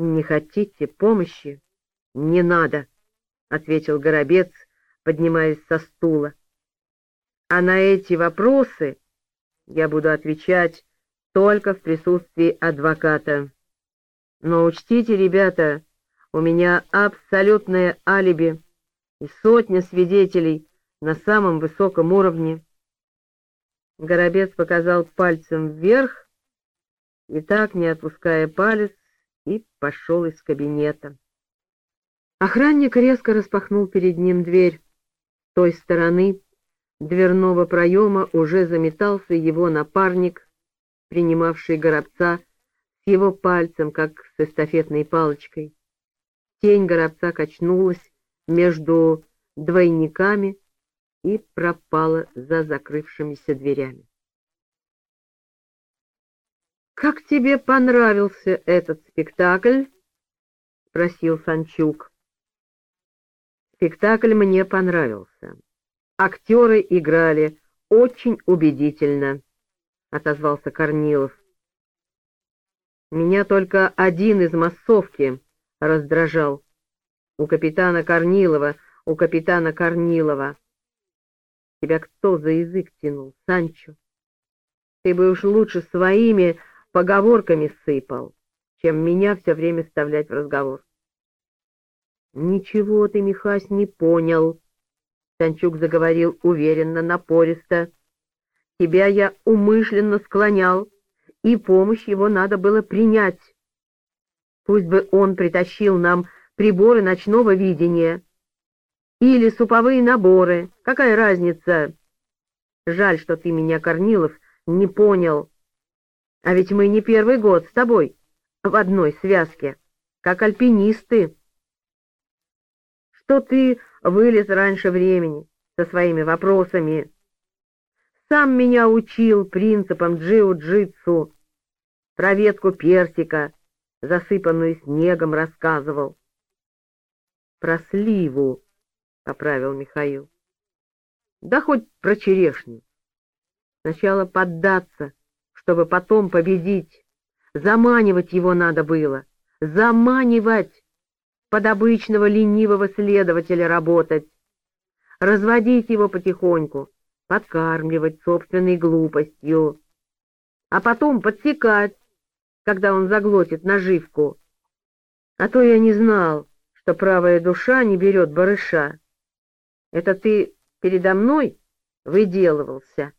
«Не хотите помощи? Не надо», — ответил Горобец, поднимаясь со стула. «А на эти вопросы я буду отвечать только в присутствии адвоката. Но учтите, ребята, у меня абсолютное алиби и сотня свидетелей на самом высоком уровне. Горобец показал пальцем вверх и так, не отпуская палец, и пошел из кабинета. Охранник резко распахнул перед ним дверь. С той стороны дверного проема уже заметался его напарник, принимавший горобца с его пальцем, как с эстафетной палочкой. Тень горобца качнулась между двойниками и пропала за закрывшимися дверями. «Как тебе понравился этот спектакль?» — спросил Санчук. «Спектакль мне понравился. Актеры играли очень убедительно», — отозвался Корнилов. «Меня только один из массовки раздражал. У капитана Корнилова, у капитана Корнилова. Тебя кто за язык тянул, Санчо? Ты бы уж лучше своими поговорками сыпал, чем меня все время вставлять в разговор. Ничего ты, Михась, не понял. Санчук заговорил уверенно, напористо. Тебя я умышленно склонял, и помощь его надо было принять. Пусть бы он притащил нам приборы ночного видения или суповые наборы. Какая разница? Жаль, что ты меня, Корнилов, не понял. А ведь мы не первый год с тобой в одной связке, как альпинисты. Что ты вылез раньше времени со своими вопросами? Сам меня учил принципам джиу-джитсу, про ветку персика, засыпанную снегом, рассказывал. Про сливу, — поправил Михаил. Да хоть про черешню. Сначала поддаться, чтобы потом победить. Заманивать его надо было. Заманивать! Под обычного ленивого следователя работать. Разводить его потихоньку, подкармливать собственной глупостью. А потом подсекать, когда он заглотит наживку. А то я не знал, что правая душа не берет барыша. Это ты передо мной выделывался?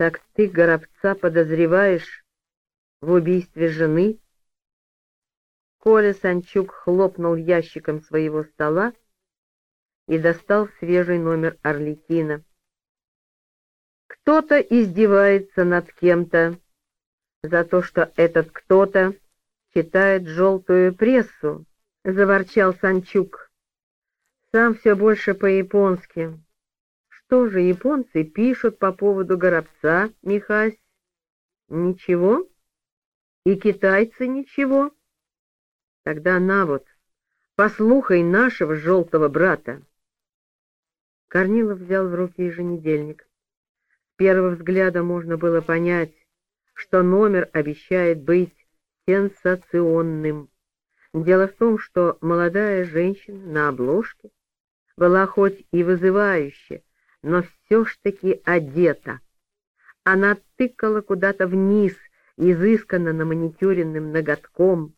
Так ты Горобца подозреваешь в убийстве жены? Коля Санчук хлопнул ящиком своего стола и достал свежий номер Орликина. Кто-то издевается над кем-то за то, что этот кто-то читает желтую прессу, — заворчал Санчук. Сам все больше по-японски. Что же японцы пишут по поводу горобца, Михась? Ничего? И китайцы ничего? Тогда на вот, послухай нашего желтого брата. Корнилов взял в руки еженедельник. С первого взгляда можно было понять, что номер обещает быть сенсационным. Дело в том, что молодая женщина на обложке была хоть и вызывающая, но все ж таки одета. Она тыкала куда-то вниз, изысканно на маникюренным ноготком,